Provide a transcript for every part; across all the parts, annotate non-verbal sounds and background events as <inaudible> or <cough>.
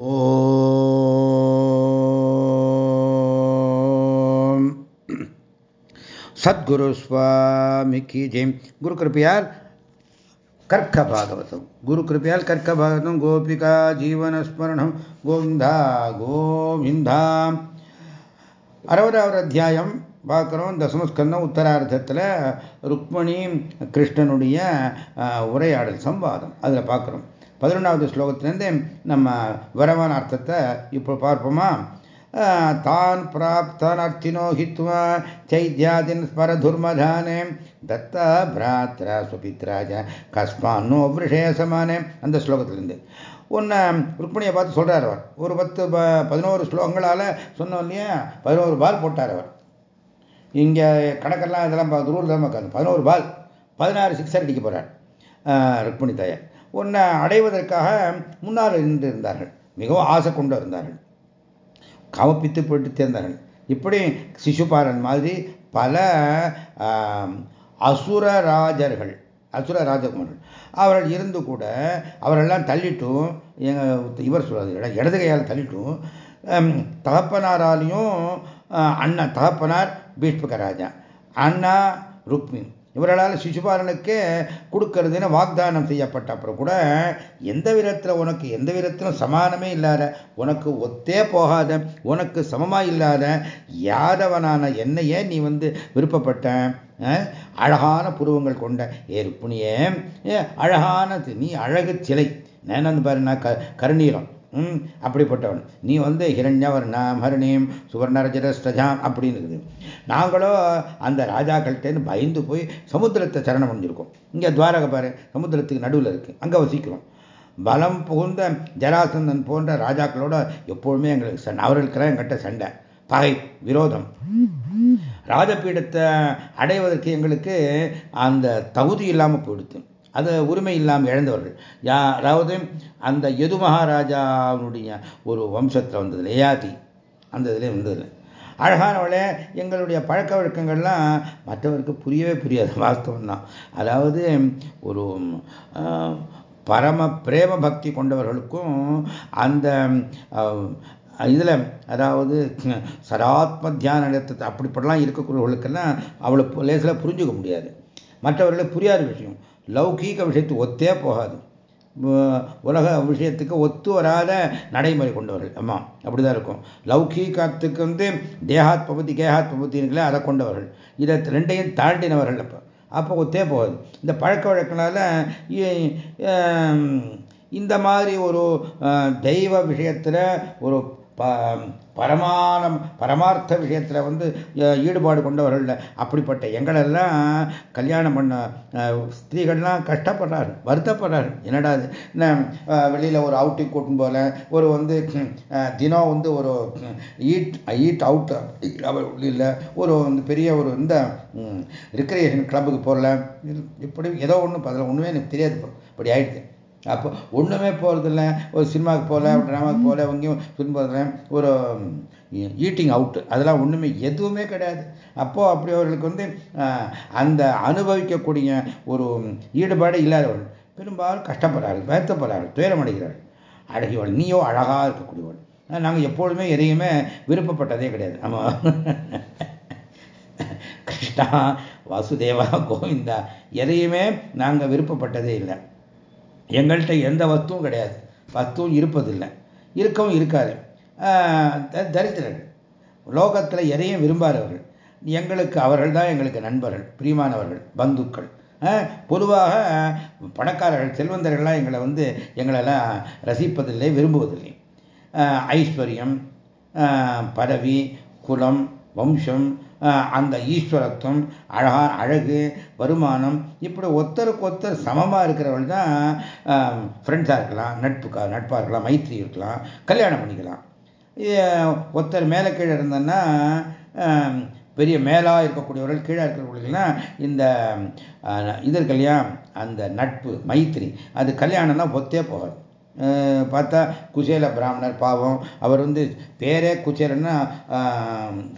ஓம். சத்குரு சுவாமிக்கு ஜெயம் குரு கிருப்பையால் கர்க்க பாகவதம். குரு கிருப்பையால் கர்க்க பாகவதம். கோபிகா ஜீவனஸ்மரணம் கோவிந்தா கோவிந்தா. அறுபதாவது அத்தியாயம் பார்க்குறோம். தசமஸ்கந்தம் உத்தரார்த்தத்தில் ருக்மணி கிருஷ்ணனுடைய உரையாடல் சம்பாதம். அதில் பார்க்குறோம். பதினொன்றாவது ஸ்லோகத்திலேருந்து நம்ம வரவான அர்த்தத்தை இப்போ பார்ப்போமா तान् प्राप्तानर्थिनो हित्वा चैद्यादिन् स्मरधुर्मधाने दत्ता भ्रात्रा சுபித்ராஜ கஸ்மானோ விஷய சமானே அந்த ஸ்லோகத்திலிருந்து ஒன்று ருக்மணியை பார்த்து சொல்கிறார் அவர் ஒரு பத்து ப பதினோரு ஸ்லோகங்களால் சொன்னோம் இல்லையா பதினோரு பால் போட்டார் அவர் இங்கே கணக்கெல்லாம் இதெல்லாம் ரூல் தான் பார்க்காது பதினோரு பால் பதினாறு சிக்ஸர் அடிக்க போகிறார் ருக்மணி தாயார் ஒன்றை அடைவதற்காக முன்னால் நின்று இருந்தார்கள் மிகவும் ஆசை கொண்டு இருந்தார்கள் கவப்பித்து போட்டு தேர்ந்தார்கள். இப்படி சிசுபாலன் மாதிரி பல அசுரராஜர்கள் அசுர ராஜகுமார்கள் அவர்கள் இருந்து கூட அவரெல்லாம் தள்ளிட்டும் எங்கள் இவர் சொல்றது இடது கையால் தள்ளிட்டும் தகப்பனாராலையும் அண்ணா தகப்பனார் பீஷ்பக ராஜா அண்ணா ருக்மின் இவர்களால் சிசுபாலனுக்கு கொடுக்கறதுன்னு வாக்தானம் செய்யப்பட்ட அப்புறம் கூட எந்த விதத்தில் உனக்கு எந்த விதத்திலும் சமானமே இல்லாத உனக்கு ஒத்தே போகாத உனக்கு சமமாக இல்லாத யாதவனான என்னையே நீ வந்து விருப்பப்பட்ட அழகான புருவங்கள் கொண்ட ஏற்புனியே அழகான நீ அழகு சிலை. நான் பாரு நான் க கருணீரம் அப்படிப்பட்டவன். நீ வந்து ஹிரண்யவர்ணம் ஹரிணீம் சுவர்ணரஜரஸ்தஜாம் அப்படின்னு இருக்குது நாங்களோ அந்த ராஜாக்கள்கிட்டேருந்து பயந்து போய் சமுத்திரத்தை சரணம் அடைஞ்சிருக்கோம். இங்கே துவாரக பாரு சமுத்திரத்துக்கு நடுவில் இருக்குது அங்கே வசிக்கிறோம். பலம் புகுந்த ஜராசந்தன் போன்ற ராஜாக்களோட எப்பொழுதுமே எங்களுக்கு சண்டை அவர்களுக்கெல்லாம் எங்கிட்ட சண்டை பகை விரோதம். ராஜபீடத்தை அடைவதற்கு எங்களுக்கு அந்த தகுதி இல்லாமல் போயிடுத்து அது உரிமை இல்லாமல் இழந்தவர்கள். யா அதாவது அந்த எது மகாராஜாவுடைய ஒரு வம்சத்தில் வந்ததில்லை ஏயாதி அந்த இதில் வந்ததில்லை அழகானவளே எங்களுடைய பழக்க வழக்கங்கள்லாம் மற்றவருக்கு புரியவே புரியாது வாஸ்தவம் தான் அதாவது ஒரு பரம பிரேம பக்தி கொண்டவர்களுக்கும் அந்த இதில் அதாவது சராத்ம தியான நிறுத்தத்தை அப்படிப்படலாம் இருக்கக்கூடியவர்களுக்கெல்லாம் அவ்வளோ லேசில் புரிஞ்சுக்க முடியாது. மற்றவர்களுக்கு புரியாத விஷயம். லௌகீக விஷயத்துக்கு ஒத்தே போகாது. உலக விஷயத்துக்கு ஒத்து வராத நடைமுறை கொண்டவர்கள். ஆமாம் அப்படிதான் இருக்கும். லௌகீகத்துக்கு வந்து தேகாத் பகுதி கேகாத் பகுதிங்களே அதை கொண்டவர்கள். இதை ரெண்டையும் தாண்டினவர்கள் அப்போ. அப்போ ஒத்தே போகாது. இந்த பழக்க வழக்கினால இந்த மாதிரி ஒரு தெய்வ விஷயத்தில் ஒரு பரமான பரமார்த்த விஷயத்தில் வந்து ஈடுபாடு கொண்டவர்கள் அப்படிப்பட்ட எங்களெல்லாம் கல்யாணம் பண்ண ஸ்திரீகள்லாம் கஷ்டப்படுறாரு வருத்தப்படுறாரு. என்னடா வெளியில் ஒரு அவுட்டிங் கூட்டும் போல ஒரு வந்து தினம் வந்து ஒரு ஈட் ஈட் அவுட் இல்லை. ஒரு வந்து பெரிய ஒரு இந்த ரிக்ரியேஷன் கிளப்புக்கு போகல. இப்படி ஏதோ ஒன்று அதில் ஒன்றுமே எனக்கு தெரியாது இப்படி ஆயிடுச்சு. அப்போ ஒன்றுமே போகிறதில்ல ஒரு சினிமாவுக்கு போகல ட்ராமாவுக்கு போகல எங்கேயும் ஃபிலிம் ஒரு ஈட்டிங் அவுட்டு அதெல்லாம் ஒன்றுமே எதுவுமே கிடையாது. அப்போது அப்படி அவர்களுக்கு வந்து அந்த அனுபவிக்கக்கூடிய ஒரு ஈடுபாடு இல்லாதவர்கள் பெரும்பாலும் கஷ்டப்படுறார்கள் வருத்தப்படுறார்கள் துயரமடைகிறார்கள். அழகியவள் நீயோ அழகாக இருக்கக்கூடியவள். நாங்கள் எப்பொழுதுமே எதையுமே விருப்பப்பட்டதே கிடையாது. ஆமாம் கிருஷ்ணா வாசுதேவா கோவிந்தா எதையுமே நாங்கள் விருப்பப்பட்டதே இல்லை. எங்கள்கிட்ட எந்த வஸ்துவும் கிடையாது. வஸ்துவும் இருப்பதில்லை. இருக்கவும் இருக்காது. தரித்திரர்கள். லோகத்தில் எதையும் விரும்பாதவர்கள். எங்களுக்கு அவர்கள் தான் எங்களுக்கு நண்பர்கள் பிரியமானவர்கள் பந்துக்கள். பொதுவாக பணக்காரர்கள் செல்வந்தர்கள்லாம் எங்களை வந்து எங்களெல்லாம் ரசிப்பதில்லை விரும்புவதில்லை. ஐஸ்வர்யம் பதவி குலம் வம்சம் அந்த ஈஸ்வரத்துவம் அழகா அழகு வருமானம் இப்படி ஒருத்தருக்கு ஒருத்தர் சமமாக இருக்கிறவள் தான் ஃப்ரெண்ட்ஸாக இருக்கலாம் நட்புக்கா நட்பாக இருக்கலாம் மைத்திரி இருக்கலாம் கல்யாணம் பண்ணிக்கலாம். ஒருத்தர் மேலே கீழே இருந்தோன்னா பெரிய மேலாக இருக்கக்கூடியவர்கள் கீழே இருக்கிறவர்களுக்கெல்லாம் இந்த இது இருக்கு இல்லையா அந்த நட்பு மைத்திரி அது கல்யாணம்னா ஒத்தே போகாது. பார்த்தா குசேல பிராமணர் பாவம். அவர் வந்து பேரே குச்சேலன்னா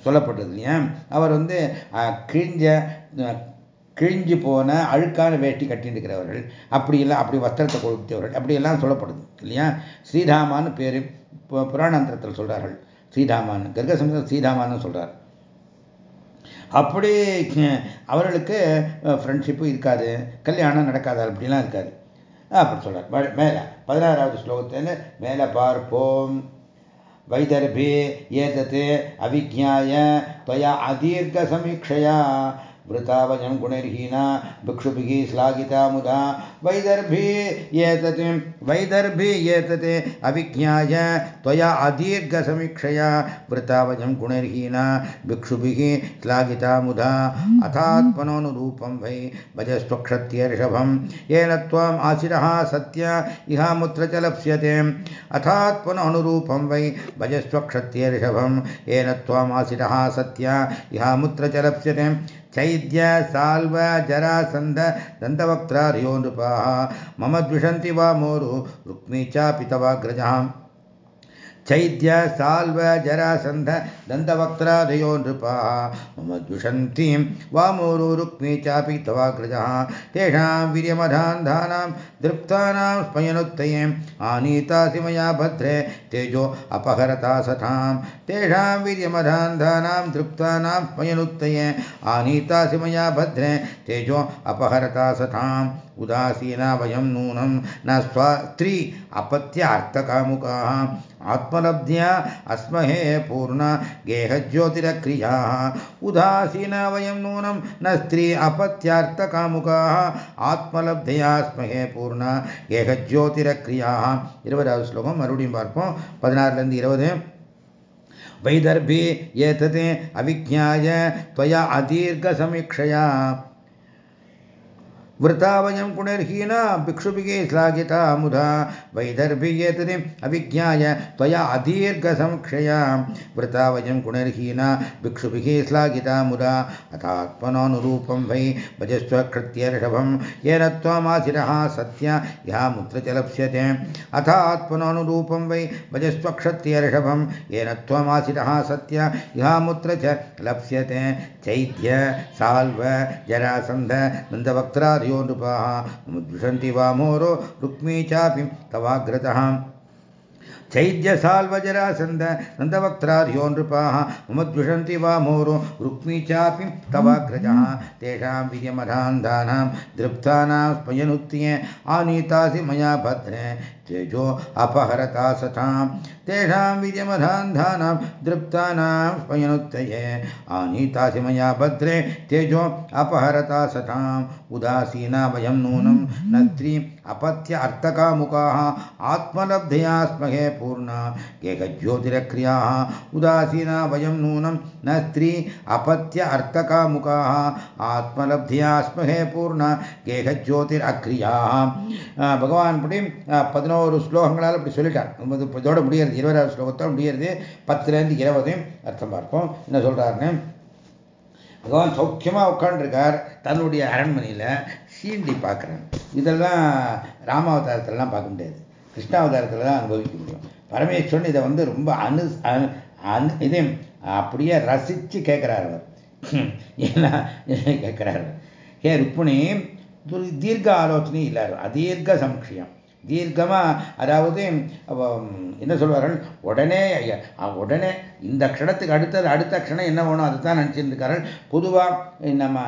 சொல்லப்பட்டது இல்லையா? அவர் வந்து கிழிஞ்ச கிழிஞ்சு போன அழுக்கான வேட்டி கட்டிட்டு இருக்கிறவர்கள் அப்படியெல்லாம் அப்படி வஸ்திரத்தை கொடுத்தவர்கள். அப்படியெல்லாம் சொல்லப்படுது இல்லையா? ஸ்ரீராமான்னு பேர் புராணாந்திரத்தில் சொல்கிறார்கள் சீதாமான் கர்க சம்ஹிதம் சொல்கிறார் அப்படி அவர்களுக்கு ஃப்ரெண்ட்ஷிப்பும் இருக்காது. கல்யாணம் நடக்காது அப்படிலாம் இருக்காது. அப்படி சொல்றார் மேலே பதினாறாவது ஸ்லோகத்தில் மேலே பார்ப்போம் वैदर्भे एतत् अविज्ञाय त्वया अदीर्घसमीक्षया वृता वयं गुणैर्हीना भिक्षुभिः श्लाघिता मुदा। वैदर्भी एतत् वैदर्भी एतत् अविज्ञाय त्वया अदीर्घसमीक्षया वृता वयं गुणैर्हीना भिक्षुभिः श्लाघिता मुदा। अथात्मनोनुरूपं वै भजस्त्वक्षत्यर्षभं येन त्वम् आशिरः सत्य, इहामुत्र च लप्स्यते। अथात्मनोनुरूपं वै भजस्त्वक्षत्यर्षभं येन त्वमाशिरः सत्य, इहामुत्र च लप्स्यते। चैद्य साल्व जरासन्ध दन्तवक्त्रार्यो नृपाः मम द्विषन्ति वा मोरु रुक्मी चापि तवाग्रजाम् चैद्य साल्व जरासन्ध दन्तवक्त्रादयो नृपाः मम द्विषन्तीं वामोरो रुक्मी चापि तवाग्रजः तेषां वीर्यमधान्धानां दृप्तानां स्मयनुत्तये आनीतासि मया भद्रे। तेजो अपहरता सतां तेषां वीर्यमधान्धानां दृप्तानां स्मयनुत्तये आनीतासि मया भद्रे। तेजो अपहरता सताम् उदासीना वयं नूनं न स्वात्री अपत्यार्थकामुकाः। आत्मलब्ध्या अस्महे पूर्ण गेहज्योतिरक्रियाः। उदासीना वयं नूनं न स्त्री अपत्यार्थकामुकाः। आत्मलब्धया स्महे पूर्ण பூர்ணா ஏக ஜோதிர கிரியாக இருபதாவது ஸ்லோகம் மறுபடியும் பார்ப்போம் பதினாறுலேருந்து இருபது வைதர்பி ஏத்தது அவிஜாய துவயா அதீர்க சமீக்ஷையா वृता वयं गुणैर्हीना भिक्षुभिः श्लाघिता मुधा वैदर्भियेतति अविज्ञाय त्वया अदीर्घसंक्षया वृता वयं गुणैर्हीना भिक्षुभिः श्लाघिता मुदा अथात्मनानुरूपं वै भजस्व कृत्यर्षभं येन त्वमाशिरः सत्य यः मुत्र च लप्स्यते अथात्मनानुरूपं वै भजस्व क्षत्यर्षभं येन त्वमाशिरः सत्य यः मुत्र च लप्स्यते चैद्य साल्व, जरासन्ध, नन्दवक्त्रादि यो नृपाः मुद्विषन्ति वामोरो रुक्मी चापि तवाग्रतः। चैद्यसाल्वजरासन्द नन्दवक्त्रार्यो नृपाः ममद्विषन्ति वामोरो रुक्मी चापि तवाग्रजः तेषां वीर्यमधान्धानां दृप्तानां स्मयनुत्ये आनीतासि मया भद्रे। तेजो अपहरता सतां तेषां विजयमधान्धानां दृप्तानां से आनीतासि मया भद्रे, तेजो अपहरता सताम् उदासीना वयं नूनं नत्री अपत्य अर्थकामुकाः आत्मलब्धया स्महे पूर्णा। केकज्योतिरक्रियाः, उदासीना वयं नूनं न स्त्री अपत्य अर्थकामुकाः आत्मलब्धया स्महे पूर्णा भगवान्टी भगवान् पुटिं पदिनो பதினோரு ஸ்லோகங்களால் இப்படி சொல்லிட்டார். இதோட முடியறது இருபதாவது ஸ்லோகத்தோட முடியறது பத்துலேருந்து இருபது அர்த்தம் பார்ப்போம். என்ன சொல்றாருன்னு பகவான் சௌக்கியமாக உட்காண்டிருக்கார் தன்னுடைய அரண்மனையில் சீண்டி பார்க்குறேன் இதெல்லாம் ராமாவதாரத்திலலாம் பார்க்க முடியாது. கிருஷ்ணாவதாரத்தில் தான் அனுபவிக்க முடியும். பரமேஸ்வரன் இதை வந்து ரொம்ப அனு அனு இதே அப்படியே ரசித்து கேட்குறார் அவர். <clears throat> ஏன்னா கேட்குறாரு? ஹே ருக்மிணி தீர்க்க ஆலோசனை இல்லாரு அதீர்க்க சம்ஷயம் தீர்க்கமாக அதாவது என்ன சொல்வார்கள்? உடனே உடனே இந்த க்ஷணத்துக்கு அடுத்தது அடுத்த க்ஷணம் என்ன வேணும்? அதை தான் நினச்சிருந்துருக்கார்கள் பொதுவாக நம்ம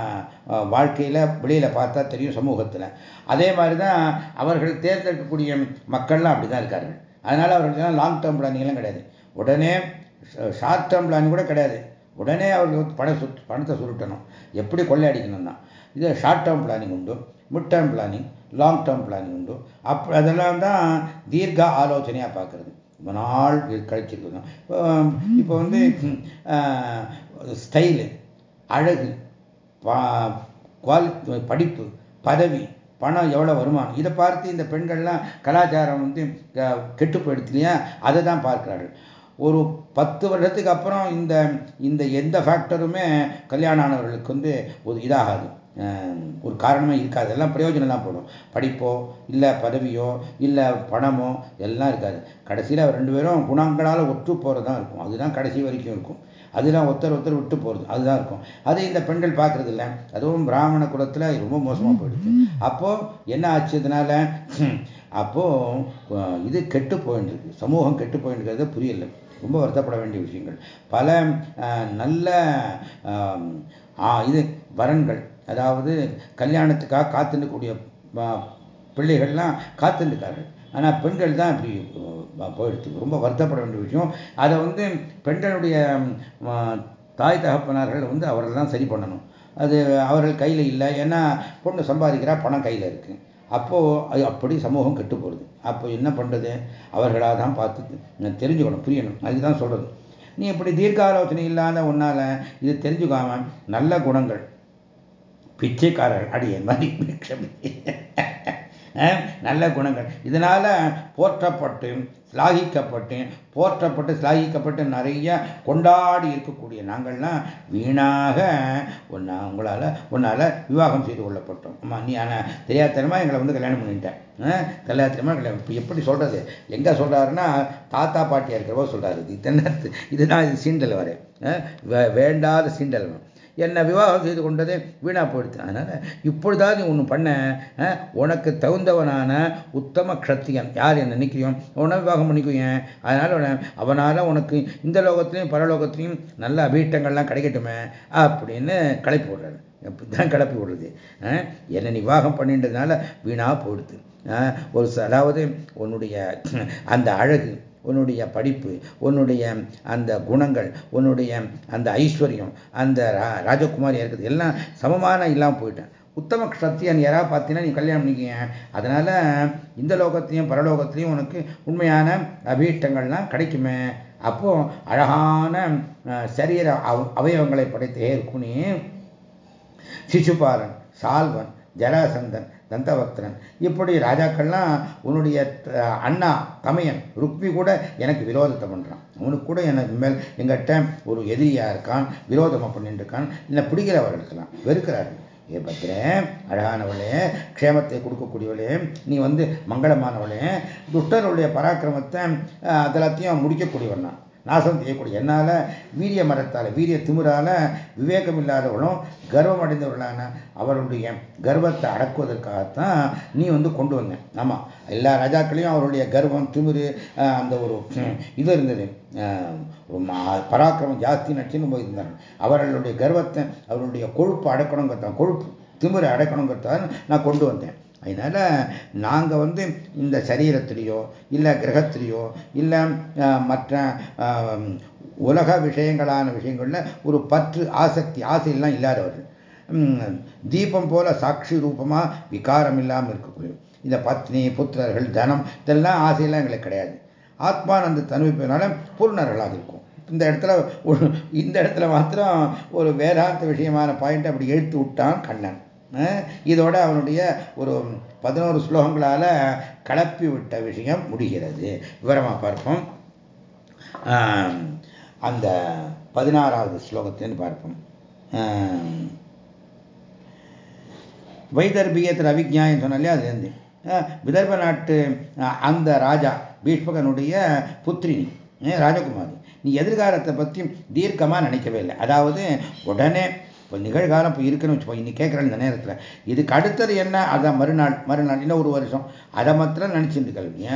வாழ்க்கையில் வெளியில் பார்த்தா தெரியும் சமூகத்தில். அதே மாதிரி தான் அவர்கள் தேர்ந்தெடுக்கக்கூடிய மக்கள்லாம் அப்படி தான் இருக்கார்கள். அதனால் அவர்களுக்கு லாங் டேர்ம் பிளானிங்லாம் கிடையாது. உடனே ஷார்ட் டேர்ம் பிளானிங் கூட கிடையாது. உடனே அவர்கள் பணம் சுட் பணத்தை சுருட்டணும். எப்படி கொள்ளையடிக்கணும் அடிக்கணும்னா இது ஷார்ட் டேர்ம் பிளானிங் உண்டு mid term planning long term planning உண்டு. அப் அதெல்லாம் தான் தீர்க்க ஆலோசனையாக பார்க்குறது. ரொம்ப நாள் கழிச்சிருக்கணும். இப்போ வந்து ஸ்டைலு அழகு குவாலி படிப்பு பதவி பணம் எவ்வளோ வருமானம் இதை பார்த்து இந்த பெண்கள்லாம் கலாச்சாரம் வந்து கெட்டு போயிடுச்சு இல்லையா? அதை தான் பார்க்குறார்கள். ஒரு பத்து வருடத்துக்கு அப்புறம் இந்த இந்த எந்த ஃபேக்டருமே கல்யாணம் ஆனவர்களுக்கு வந்து ஒரு இதாகாது. ஒரு காரணமே இருக்காது. எல்லாம் பிரயோஜனம் தான் போடும். படிப்போ இல்லை பதவியோ இல்லை பணமோ எல்லாம் இருக்காது. கடைசியில் ரெண்டு பேரும் குணங்களால் ஒற்று போகிறது தான் இருக்கும். அதுதான் கடைசி வரைக்கும் இருக்கும். அதுதான் ஒருத்தர் ஒருத்தர் விட்டு போகிறது அதுதான் இருக்கும். அது இந்த பெண்கள் பார்க்கறது இல்லை அதுவும் பிராமண குலத்தில் ரொம்ப மோசமாக போயிடுச்சு. அப்போது என்ன ஆச்சு இதனால? அப்போது இது கெட்டு போயிருக்கு சமூகம் கெட்டு போயின்றது புரியல. ரொம்ப வருத்தப்பட வேண்டிய விஷயங்கள். பல நல்ல இது வரன்கள். அதாவது கல்யாணத்துக்காக காத்துக்கூடிய பிள்ளைகள்லாம் காத்துருக்கார்கள் ஆனால் பெண்கள் தான் இப்படி போயிடுச்சு. ரொம்ப வருத்தப்பட வேண்டிய விஷயம். அதை வந்து பெண்களுடைய தாய் தகப்பனார்கள் வந்து அவர்கள் தான் சரி பண்ணணும். அது அவர்கள் கையில் இல்லை. ஏன்னா பொண்ணு சம்பாதிக்கிறா பணம் கையில் இருக்குது அப்போது அது அப்படி சமூகம் கெட்டு போகிறது அப்போ என்ன பண்ணுறது அவர்களாக தான் பார்த்து தெரிஞ்சுக்கணும் புரியணும். அதுதான் சொல்கிறது நீ இப்படி தீர்க்க ஆலோசனை இல்லாத உன்னால் இது தெரிஞ்சுக்காம நல்ல குணங்கள் பிச்சைக்காரர்கள் அடிய மாதிரி நல்ல குணங்கள். இதனால் போற்றப்பட்டு ஸ்லாகிக்கப்பட்டு போற்றப்பட்டு ஸ்லாகிக்கப்பட்டு நிறைய கொண்டாடி இருக்கக்கூடிய நாங்கள்லாம் வீணாக ஒன்றா உங்களால் உன்னால் விவாகம் செய்து கொள்ளப்பட்டோம். ஆமாம் நீ ஆனால் தெரியாதனமா எங்களை வந்து கல்யாணம் பண்ணிட்டேன் கல்யாணத்தனமா கல்யாணம் இப்போ எப்படி சொல்கிறது எங்கே சொல்கிறாருன்னா தாத்தா பாட்டியாக இருக்கிறவோ சொல்கிறாரு இது இதுதான் இது சீண்டல் வரை வேண்டாத சீண்டல். என்னை விவாகம் செய்து கொண்டதே? வீணா போயிடுது அதனால் இப்பொழுதாவது நீ ஒன்று பண்ண. உனக்கு தகுந்தவனான உத்தம க்ஷத்தியன் யார் என்ன நினைக்கிறியோ உன விவாகம் பண்ணிக்குவேன் அதனால் அவனால் உனக்கு இந்த லோகத்திலையும் பரலோகத்திலையும் நல்ல அபீட்டங்கள்லாம் கிடைக்கட்டுமே அப்படின்னு களைப்பு விடுறாரு தான் கிளப்பி விடுறது என்னை நிவாகம் பண்ணின்றதுனால வீணாக போயிடுது ஒரு அதாவது உன்னுடைய அந்த அழகு உன்னுடைய படிப்பு உன்னுடைய அந்த குணங்கள் உன்னுடைய அந்த ஐஸ்வர்யம் அந்த ராஜகுமாரியாக இருக்குது எல்லாம் சமமான இல்லாமல் போயிட்டேன். உத்தம சத்தியன் யாராவது பார்த்தீங்கன்னா நீ கல்யாணம் பண்ணிக்கிங்க. அதனால் இந்த லோகத்திலையும் பரலோகத்திலையும் உனக்கு உண்மையான அபீஷ்டங்கள்லாம் கிடைக்குமே. அப்போது அழகான சரீர அவயவங்களை படைத்தே இருக்குனே. சிசுபாலன் சால்வன் ஜராசந்தன் தந்தபக்தனன். இப்படி ராஜாக்கள்லாம் உன்னுடைய அண்ணா தமையன் ருக்மி கூட எனக்கு விரோதத்தை பண்ணுறான் அவனுக்கு கூட எனக்கு மேல் எங்கிட்ட ஒரு எதிரியா இருக்கான் விரோதமாக பண்ணிட்டு இருக்கான் இல்லை பிடிக்கிறவர்களுக்கெல்லாம் வெறுக்கிறார்கள் ஏ பத்ரே அழகானவளே க்ஷேமத்தை கொடுக்கக்கூடியவளே நீ வந்து மங்களமானவளே துஷ்டருடைய பராக்கிரமத்தை அதெல்லாத்தையும் முடிக்கக்கூடியவன் நான். நாசம் செய்யக்கூடிய என்னால் வீரிய மரத்தால் வீரிய திமுறால விவேகம் இல்லாதவளும் கர்வம் அடைந்தவர்களான அவருடைய கர்வத்தை அடக்குவதற்காகத்தான் நீ வந்து கொண்டு வந்த. ஆமாம் எல்லா ராஜாக்களையும் அவருடைய கர்வம் திமிரு அந்த ஒரு இது இருந்தது. பராக்கிரமம் ஜாஸ்தி நடிச்சுன்னு போயிருந்தாங்க அவர்களுடைய கர்வத்தை அவருடைய கொழுப்பு அடக்கணுங்கிறதான் கொழுப்பு திமிரை அடக்கணுங்கிறதான் நான் கொண்டு வந்தேன். அதனால் நாங்கள் வந்து இந்த சரீரத்திலேயோ இல்லை கிரகத்திலேயோ இல்லை மற்ற உலக விஷயங்களான விஷயங்களில் ஒரு பற்று ஆசக்தி ஆசையெல்லாம் இல்லாதவர்கள். தீபம் போல சாட்சி ரூபமாக விகாரம் இல்லாமல் இருக்கக்கூடிய இந்த பத்னி புத்திரர்கள் தனம் இதெல்லாம் ஆசையெல்லாம் எங்களுக்கு கிடையாது. ஆத்மானந்த தனுவிப்பதனால பூர்ணர்களாக இருக்கும். இந்த இடத்துல இந்த இடத்துல மாத்திரம் ஒரு வேதாந்த விஷயமான பாயிண்ட் அப்படி எழுத்து விட்டான் கண்ணன். இதோட அவனுடைய ஒரு பதினோரு ஸ்லோகங்களால் கலப்பி விட்ட விஷயம் முடிகிறது. விவரமாக பார்ப்போம். அந்த பதினாறாவது ஸ்லோகத்தின்னு பார்ப்போம். வைதர்பியத்தில் அவிஜாயம் சொன்னாலே அதுலேருந்து. விதர்ப நாட்டு அந்த ராஜா பீஷ்மகனுடைய புத்திரினி ராஜகுமாரி. நீ எதிர்காலத்தை பற்றி தீர்க்கமாக நினைக்கவே இல்லை. அதாவது உடனே இப்போ நிகழ்காலம் இப்போ இருக்குன்னு வச்சுப்போம் இன்னைக்கு கேட்குறேன் இந்த நேரத்தில். இதுக்கு அடுத்தது என்ன? அதான் மறுநாள் மறுநாள் இன்னும் ஒரு வருஷம். அதை மாத்திரம் நினச்சிட்டு கல்வி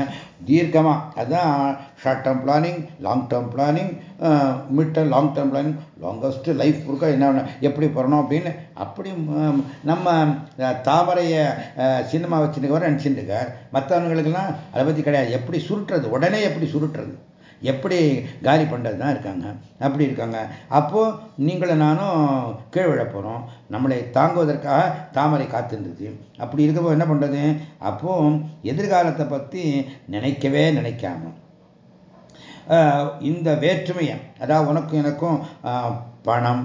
தீர்க்கமாக அதுதான் short term planning long term planning mid term long term planning longest life கொடுக்க என்ன எப்படி போகிறோம் அப்படின்னு அப்படி நம்ம தாமரையை சினிமா வச்சுட்டு வர நினச்சிட்டு இருக்கார். மற்றவங்களுக்கெல்லாம் அதை பற்றி கிடையாது. எப்படி சுருட்டுறது? உடனே எப்படி சுருட்டுறது? எப்படி காலி பண்ணுறது தான் இருக்காங்க. அப்படி இருக்காங்க. அப்போது நீங்களும் நானும் கீழ் விழ போகிறோம் நம்மளை தாங்குவதற்காக தாமரை காத்திருந்தது. அப்படி இருக்கப்போ என்ன பண்ணுறது அப்போ எதிர்காலத்தை பற்றி நினைக்கவே நினைக்காம இந்த வேற்றுமையை அதாவது உனக்கும் எனக்கும் பணம்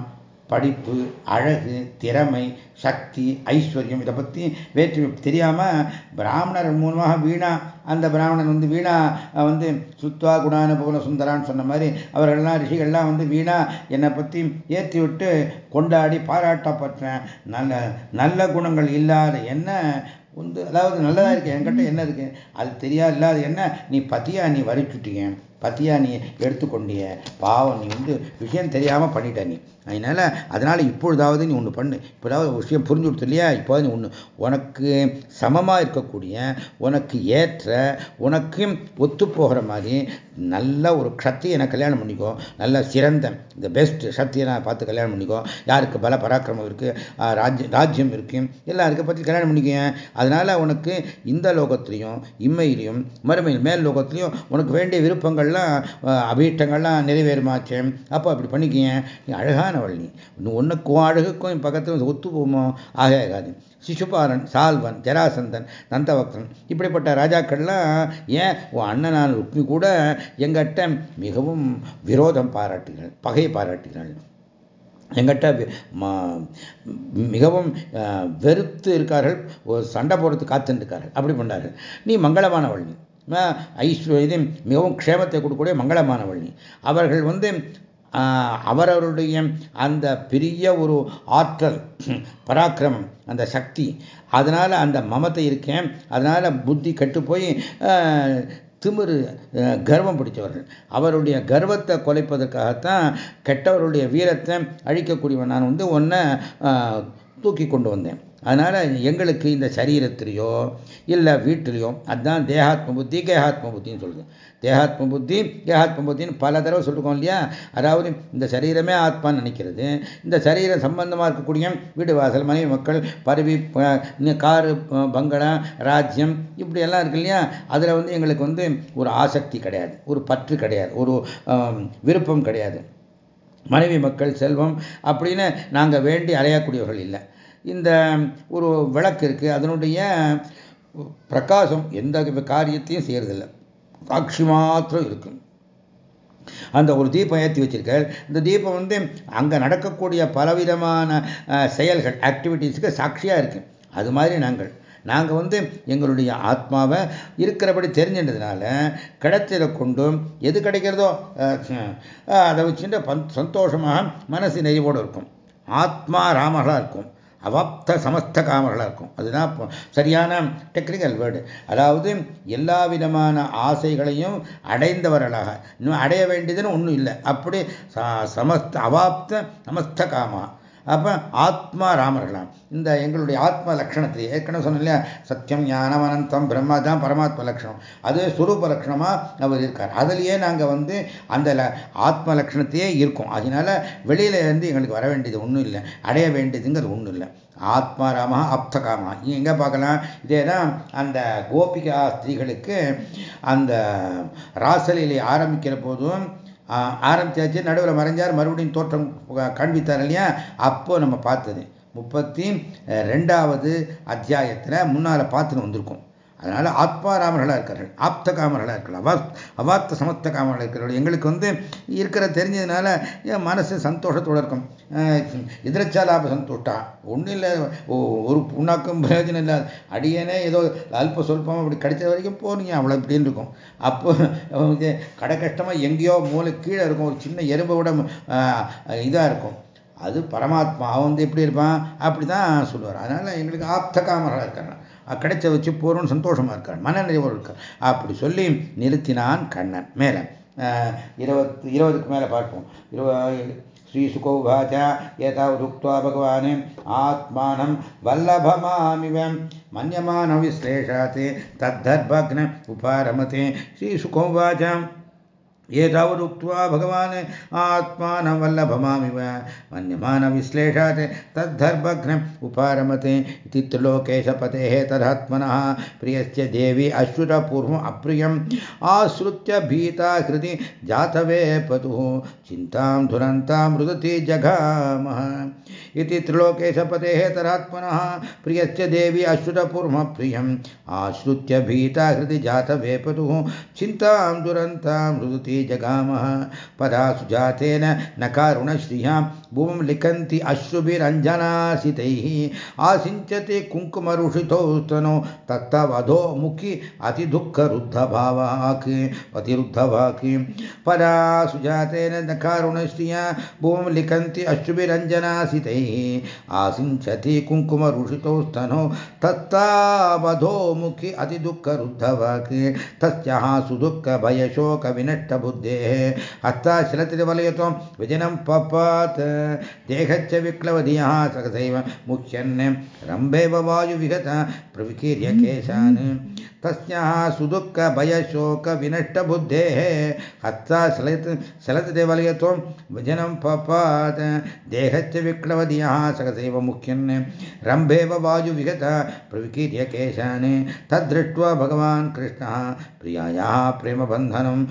படிப்பு அழகு திறமை சக்தி ஐஸ்வர்யம் இதை பற்றி வேற்றுமை தெரியாமல் பிராமணர் மூலமாக வீணா அந்த பிராமணன் வந்து வீணா வந்து சுத்வா குணான புவன சுந்தரான்னு சொன்ன மாதிரி அவர்கள்லாம் ரிஷிகள்லாம் வந்து வீணா என்னை பற்றி ஏற்றி விட்டு கொண்டாடி பாராட்டப்பட்ட நல்ல நல்ல குணங்கள் இல்லாத என்ன? வந்து அதாவது நல்லதாக இருக்கு என்கிட்ட என்ன இருக்கு? அது தெரியாது இல்லாத என்ன? நீ பத்தியா நீ வரிச்சுட்டீங்க பத்தியா நீ எடுத்துக்கொண்டிய பாவம் நீ வந்து விஷயம் தெரியாமல் பண்ணிட்ட நீ. அதனால அதனால இப்பொழுதாவது நீ ஒன்று பண்ணு. இப்போதாவது ஒரு விஷயம் புரிஞ்சு கொடுத்து இல்லையா? இப்போ நீ ஒன்று உனக்கு சமமாக இருக்கக்கூடிய உனக்கு ஏற்ற உனக்கு ஒத்து போகிற மாதிரி நல்ல ஒரு சக்தியை கல்யாணம் பண்ணிக்கோ. நல்ல சிறந்த இந்த பெஸ்ட் சக்தியை நான் பார்த்து கல்யாணம் பண்ணிக்கோ. யாருக்கு பல பராக்கிரமம் இருக்குது ராஜ்யம் ராஜ்யம் இருக்குது எல்லாருக்கும் பற்றி கல்யாணம் பண்ணிக்கோங்க அதனால் உனக்கு இந்த லோகத்திலையும் இம்மையிலையும் மறுமையில் மேல் லோகத்திலையும் உனக்கு வேண்டிய விருப்பங்கள்லாம் அபீஷ்டங்கள்லாம் நிறைவேறுமாச்சு. அப்போ அப்படி பண்ணிக்கோங்க நீ அழகானவள் நீ. ஒன்றுக்கும் அழகுக்கும் பக்கத்தில் ஒத்து போமோ ஆகாது. சிசுபாலன் சால்வன் ஜராசந்தன் நந்தவக்தன் இப்படிப்பட்ட ராஜாக்கள்லாம் ஏன் உன் அண்ணனான ருக்மி கூட எங்கிட்ட மிகவும் விரோதம் பாராட்டுகிறாள் பகை பாராட்டுகிறாள் எங்கிட்ட மிகவும் வெறுத்து இருக்கார்கள் ஒரு சண்டை போடுறது காத்துன்னு இருக்கார்கள் அப்படி பண்ணார்கள் நீ மங்களமானவள் நீ ஐஸ்வர்ய மிகவும் க்ஷேமத்தை கொடுக்கக்கூடிய மங்களமானவள் நீ அவர்கள் வந்து அவரவருடைய அந்த பெரிய ஒரு ஆற்றல் பராக்கிரமம் அந்த சக்தி அதனால் அந்த மமத்தை இருக்கேன் அதனால் புத்தி கெட்டு போய் திமிரு கர்வம் பிடிச்சவர்கள் அவருடைய கர்வத்தை குலைப்பதற்காகத்தான் கெட்டவருடைய வீரத்தை அழிக்கக்கூடியவன் நான் வந்து ஒன்றை தூக்கி கொண்டு வந்தேன். அதனால் எங்களுக்கு இந்த சரீரத்திலையோ இல்லை வீட்டிலையோ அதுதான் தேகாத்ம புத்தி கேகாத்ம புத்தின்னு சொல்லுது தேகாத்ம புத்தி கேகாத்ம புத்தின்னு பல தடவை சொல்லிருக்கோம் இல்லையா? அதாவது இந்த சரீரமே ஆத்மான்னு நினைக்கிறது. இந்த சரீரம் சம்பந்தமாக இருக்கக்கூடிய வீடு வாசல் மனைவி மக்கள் பருவி காரு பங்களா ராஜ்யம் இப்படி எல்லாம் இருக்கு இல்லையா? அதில் வந்து எங்களுக்கு வந்து ஒரு ஆசக்தி கிடையாது. ஒரு பற்று கிடையாது. ஒரு விருப்பம் கிடையாது. மனைவி மக்கள் செல்வம் அப்படின்னு நாங்கள் வேண்டி அலையக்கூடியவர்கள் இல்லை. இந்த ஒரு விளக்கு இருக்குது அதனுடைய பிரகாசம் எந்த காரியத்தையும் செய்கிறதில்லை சாட்சி மாத்திரம் இருக்கும் அந்த ஒரு தீபம் ஏற்றி வச்சிருக்க இந்த தீபம் வந்து அங்கே நடக்கக்கூடிய பலவிதமான செயல்கள் ஆக்டிவிட்டீஸுக்கு சாட்சியாக இருக்குது அது மாதிரி நாங்கள். நாங்கள் வந்து எங்களுடைய ஆத்மாவை இருக்கிறபடி தெரிஞ்சின்றதுனால கிடைச்சதை கொண்டும் எது கிடைக்கிறதோ அதை வச்சுட்டு சந்தோஷமாக மனசு நெறிவோடு இருக்கும். ஆத்மா ராமகளாக இருக்கும். அவாப்த சமஸ்த காமர்களாக இருக்கும். அதுதான் சரியான டெக்னிக்கல் வேர்டு அதாவது எல்லா விதமான ஆசைகளையும் அடைந்தவர்களாக. இன்னும் அடைய வேண்டியதுன்னு ஒன்றும் இல்லை. அப்படி சமஸ்த அவாப்த சமஸ்த காமா. அப்போ ஆத்மா ராமர்களாம். இந்த எங்களுடைய ஆத்ம லட்சணத்தில் ஏற்கனவே சொன்ன இல்லையா? சத்தியம் ஞானம் அனந்தம் பிரம்மா தான் பரமாத்ம லட்சணம் அது சுரூப லட்சணமாக அவர் இருக்கார். அதுலேயே நாங்கள் வந்து அந்த ஆத்ம லட்சணத்தையே இருக்கோம். அதனால வெளியில இருந்து எங்களுக்கு வர வேண்டியது ஒன்றும் இல்லை. அடைய வேண்டியதுங்கிறது ஒன்றும் இல்லை. ஆத்மாராமா அப்தகாமா எங்கே பார்க்கலாம்? இதே தான் அந்த கோபிகா ஸ்திரீகளுக்கு அந்த ராசலிலை ஆரம்பிக்கிற போதும் ஆரம்பித்தாச்சு நடுவில் மறைஞ்சார் மறுபடியும் தோற்றம் காண்பித்தார் இல்லையா? அப்போ நம்ம பார்த்தது முப்பத்தி ரெண்டாவது அத்தியாயத்தில் முன்னால் பார்த்துன்னு வந்திருக்கோம். அதனால ஆத்மாராமர்களாக இருக்கார்கள் ஆப்த காமர்களாக இருக்கலாம் அவா அவாத்த சமத்த காமர்களாக இருக்கிறார்கள். எங்களுக்கு வந்து இருக்கிற தெரிஞ்சதுனால என் மனசு சந்தோஷத்தோடு இருக்கும். எதிரச்சாலாப சந்தோஷ்டா? ஒன்றும் இல்லை. ஒரு புண்ணாக்கும் பிரயோஜனம் இல்லை. அடியனே ஏதோ அல்ப சொல்பம் அப்படி கிடைச்ச வரைக்கும் போனீங்க அவ்வளோ இப்படின்னு இருக்கும். அப்போ கடை கஷ்டமாக எங்கேயோ மூளை கீழே இருக்கும். ஒரு சின்ன எறும்போட இதாக இருக்கும். அது பரமாத்மா. அவன் வந்து எப்படி இருப்பான்? அப்படி தான் சொல்லுவார். அதனால் எங்களுக்கு ஆப்த காமர்களாக இருக்காங்க கிடைச்ச வச்சு போறோம்னு சந்தோஷமாக இருக்கான் மனநிறைவோடு இருக்கான் அப்படி சொல்லி நிறுத்தினான் கண்ணன். மேலே இருபத்து இருபதுக்கு மேலே பார்ப்போம். இருபது ஸ்ரீ சுகௌவாச்ச ஏதாவது உக்துவா பகவான் ஆத்மானம் வல்லபமாமிவம் மன்யமான விஸ்லேஷாத்தே தத்தர்பக்ன உபாரமத்தே ஸ்ரீ சுகௌவாச்சம் एतावदुक्त्वा भगवान् आत्मानं वल्लभमामिव मन्यमानविश्लेषात् तद्धर्भघ्न उपारमते इति त्रिलोकेशपतेः तदात्मनः प्रियस्य देवी अश्रुतपूर्वम् अप्रियम् आश्रुत्य भीता हृदि जातवे पतुः चिन्तां धुरन्तां रुदति जघामः इति त्रिलोकेशपतेः तदात्मनः प्रियस्य देवी अश्रुतपूर्वमप्रियम् आश्रुत्य भीता हृदि जातवे पतुः चिन्तां दुरन्तां रुदति जगामः। पदा सुजातेन न कारुणश्रियाँ भूमं लिखन्ति अश्रुभिरञ्जनासितैः। आसिञ्चते कुङ्कुमरुषितौ स्तनो तत्तवधो मुखि अतिदुःखरुद्धभावाक् अतिरुद्धवाक् पदा सुजातेन न कारुणश्रिया भूमं लिखन्ति अश्रुभिरञ्जनासितैः। आसिञ्चति कुङ्कुमरुषितौ स्तनो तत्तावधो मुखि अतिदुःखरुद्धवाक् तस्याः सुदुःखभयशोकविनष्ट विनष्टबुद्धेः हस्ता शिलति वलयतो विजनं पपात्। देहच्च विक्लवधियः सहसैव मुख्यन् रम्भेव वायुविगत प्रविकीर्य केशान्। तस्याः सुदुःखभयशोकविनष्टबुद्धेः। हस्ता सलत् सलतते वलयतो विजनं पपात्। देहच्च विक्लवधियः सहसैव मुख्यन् रम्भेव वायुविगत प्रविकीर्य केशान्। तद्दृष्ट्वा भगवान् कृष्णः प्रियायाः प्रेमबन्धनम्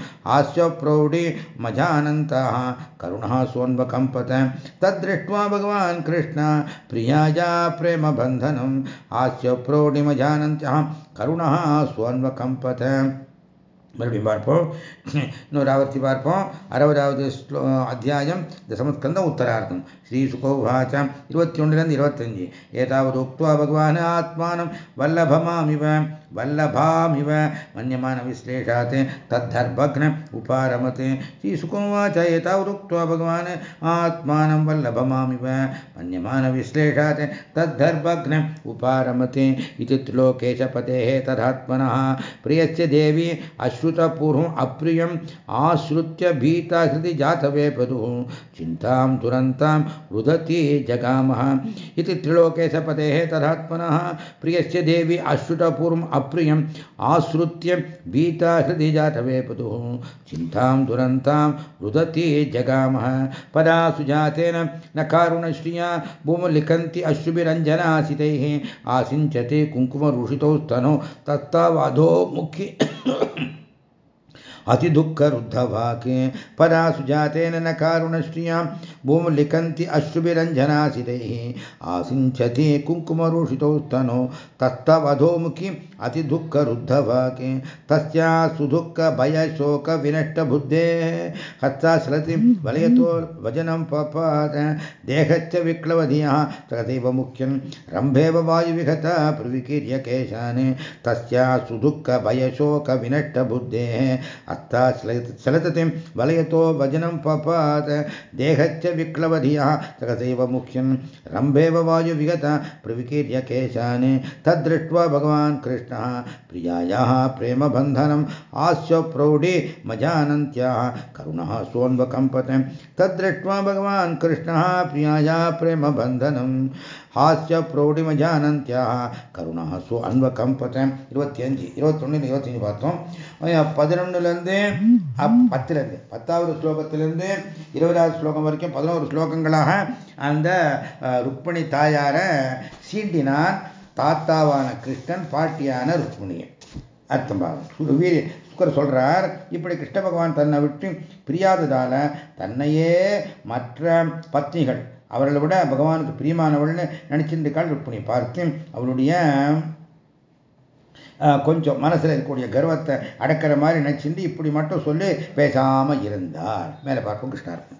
हास्य प्रौढि मजानन्तः करुणः सोन्वकम्पत तद्दृष्ट्वा भगवान् कृष्ण प्रियाया प्रेमबन्धनम् हास्य प्रौढिमजानन्त्यः करुणः सोन्वकम्पत மறுபடியும் பார்ப்போம் இன்னொரு ஆவர்த்தி பார்ப்போம் அறுபதாவது அத்தியாயம் தசமஸ்கந்தம் உத்தரார்த்தம் ஸ்ரீசுகோவாச்ச இருபத்தி ஒன்றுலேருந்து இருபத்தஞ்சு ஏதாவது உக்துவா பகவான் ஆத்மானம் வல்லபமாமிவ वल्लभामिव मन्यमानविश्लेषात्, तद्धर्भग्न उपारमत्। श्रीसुकोवाच एतावदुक्त्वा भगवान्, आत्मानं वल्लभमामिव मन्यमानविश्लेषात्, तद्धर्भग्न उपारमत्। इति त्रिलोकेशपतेः तदात्मनः, प्रियस्य देवी अश्रुतपूर्वम् अप्रियम् आश्रुत्य भीता हृदि जातवेपदुः चिन्तां दुरन्तां रुदति जगामः। इति त्रिलोकेशपतेः तदात्मनः, प्रियस्य देवी अश्रुतपूर्वम् अप्रियम् आश्रुत्य भीता हृदि जातवेपदुः चिन्तां दुरन्तां रुदति जगामः। पदा सुजातेन न कारुणश्रिया भूमलिखन्ति अश्रुभिरञ्जनासितैः। आसिञ्चते कुङ्कुमरुषितौ स्तनौ तत्तावधो मुखि अतिदुःखरुद्धवाके परा सुजातेन न कारुणश्रियाँ भूमलिखन्ति अश्रुभिरञ्जनासितैः। आसिञ्चति कुङ्कुमरूषितौ स्तनो तत्तवधोमुखी अतिदुःखरुद्धवाके तस्या सुदुःखभयशोकविनष्टबुद्धेः चलति वलयतो वजनं पपात, देहश्च विक्लवधियः तथैव मुख्यं रम्भेव वायुविहता प्रविकीर्य केशान् तस्या सुदुःखभयशोकविनष्टबुद्धेः हस्ता चलततिं वलयतो वजनं पपात, देहश्च विक्लवधियः तथैव मुख्यं रम्भेव वायुविगता प्रविकीर्य केशान् तद्दृष्ट्वा भगवान् कृष्णः प्रियायाः प्रेमबन्धनम् आस्य प्रौढे मजानन्त्याः करुणः सोन्वकम्पत तद्दृष्ट्वा भगवान् कृष्णः प्रियाया प्रेमबन्धनम् ஹாஸ்ய பிரௌடிமஜானந்தியாக கருணா சோ அன்வகம்பத இருபத்தி அஞ்சு இருபத்தொன்னு இருபத்தஞ்சு பார்த்தோம் பதினொன்னுலேருந்து பத்துலேருந்து பத்தாவது ஸ்லோகத்திலேருந்து இருபதாவது ஸ்லோகம் வரைக்கும் பதினோரு ஸ்லோகங்களாக அந்த ருக்மணி தாயார சீண்டினான் தாத்தாவான கிருஷ்ணன் பாட்டியான ருக்மிணியை. அர்த்தம் பாருங்க. சுக்கர் சொல்றார் இப்படி கிருஷ்ண பகவான் தன்னை விட்டு பிரியாததால தன்னையே மற்ற பத்னிகள் அவர்களை விட பகவானுக்கு பிரியமானவள்னு நினைச்சிருக்காள் ருக்மிணி. பார்த்து அவருடைய கொஞ்சம் மனசில் இருக்கக்கூடிய கர்வத்தை அடக்கிற மாதிரி நினைச்சிருந்து இப்படி மட்டும் சொல்லி பேசாம இருந்தார். மேலே பார்ப்போம் கிருஷ்ணார்த்தம்.